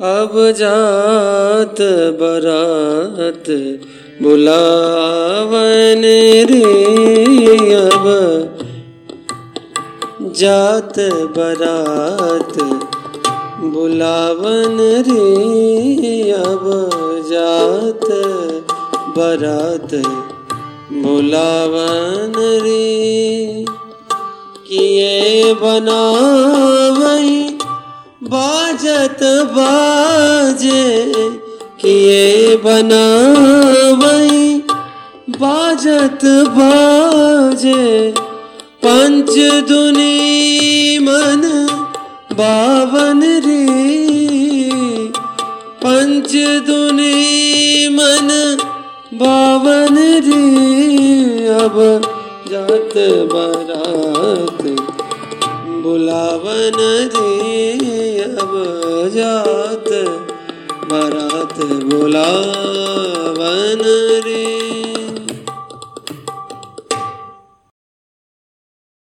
अब जात बरात बुलावन रे अब। जात बरात बुलावन रे अब। जात बरात बुलावन रे। किए बनावई बाजत बाजे किए बनावई। बाजत बाजे पंच दुनी मन बावन रे। पंच दुनी मन बावन रे। अब जात बारात बुलावन अब जात बारात बुलावन